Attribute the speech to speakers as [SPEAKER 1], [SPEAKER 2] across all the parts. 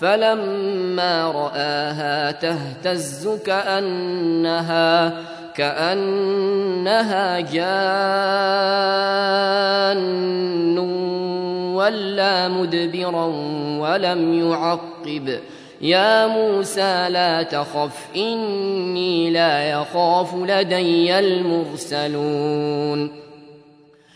[SPEAKER 1] فلما رآها تهتز كأنها كأنها جان ولا مدبرا ولم يعقب. يا موسى لا تخف إني لا يخاف لدي المرسلون.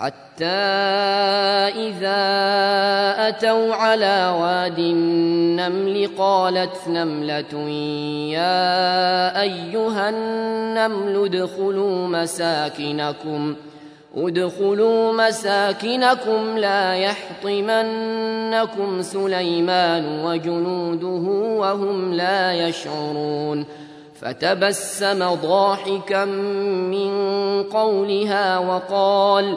[SPEAKER 1] حتى إذا أتوا على واد النمل قالت نملة يا أيها النمل ادخلوا مساكنكم. ادخلوا مساكنكم لا يحطمنكم سليمان وجنوده وهم لا يشعرون. فتبسم ضاحكا من قولها وقال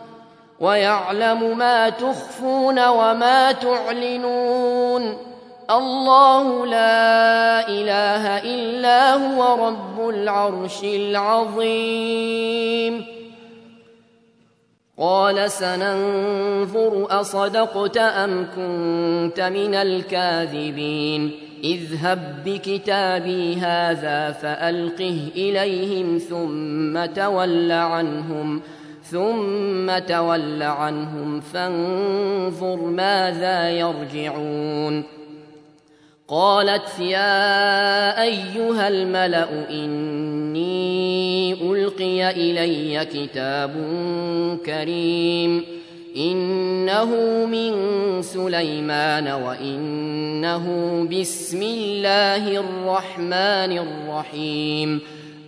[SPEAKER 1] ويعلم ما تخفون وما تعلنون. الله لا إله إلا هو رب العرش العظيم. قال سننظر أصدقت أم كنت من الكاذبين. اذهب بكتابي هذا فألقه إليهم ثم تول عنهم. ثم تول عنهم فانظر ماذا يرجعون. قالت يا أيها الملأ إني ألقي إلي كتاب كريم. إنه من سليمان وإنه بسم الله الرحمن الرحيم.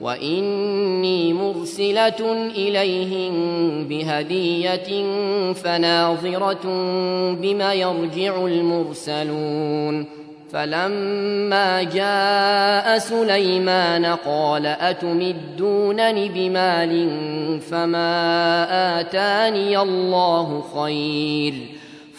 [SPEAKER 1] وإني مرسلة إليهم بهدية فناظرة بما يرجع المرسلون فلما جاء سليمان قال أتمدونني بمال فما آتاني الله خير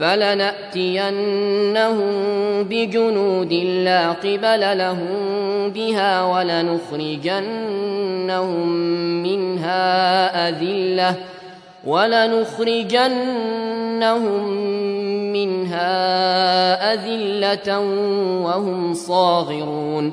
[SPEAKER 1] فلنأتينهم بجنود لا قبل لهم بها ولنخرجنهم منها أذلة ولنخرجنهم منها أذلة وهم صاغرون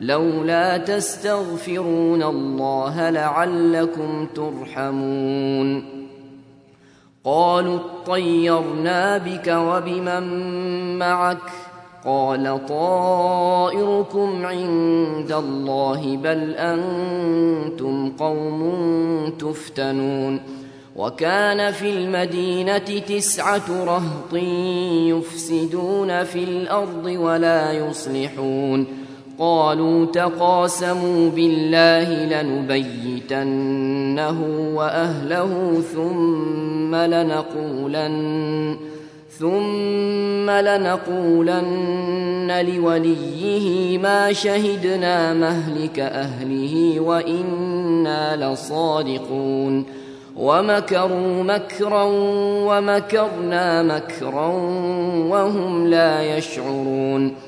[SPEAKER 1] لولا تستغفرون الله لعلكم ترحمون. قالوا اطيرنا بك وبمن معك؟ قال طائركم عند الله بل أنتم قوم تفتنون. وكان في المدينة تسعة رهط يفسدون في الأرض ولا يصلحون. قالوا تقاسموا بالله لنبيتنه وأهله ثم لنقولن ثم لنقولن لوليه ما شهدنا مهلك أهله وإنا لصادقون. ومكروا مكرا ومكرنا مكرا وهم لا يشعرون.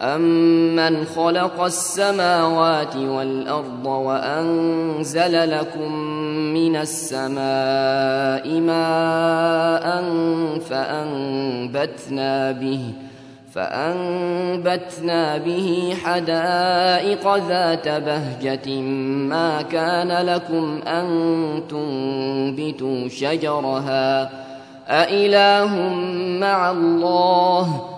[SPEAKER 1] أمن خلق السماوات والأرض وأنزل لكم من السماء ماء فأنبتنا به فأنبتنا به حدائق ذات بهجة ما كان لكم أن تنبتوا شجرها أإله مع الله ۖ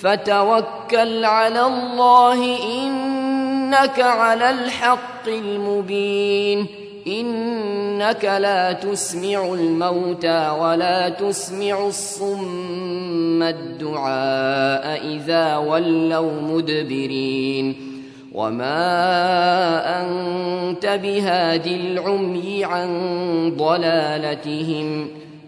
[SPEAKER 1] فتوكل على الله إنك على الحق المبين. إنك لا تسمع الموتى ولا تسمع الصم الدعاء إذا ولوا مدبرين. وما أنت بهاد العمي عن ضلالتهم.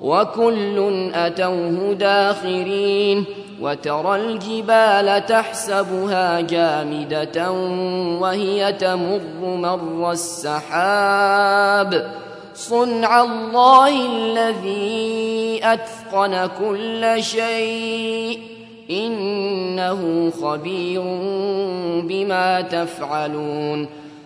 [SPEAKER 1] وكل أتوه داخرين وترى الجبال تحسبها جامدة وهي تمر مر السحاب صنع الله الذي أتقن كل شيء إنه خبير بما تفعلون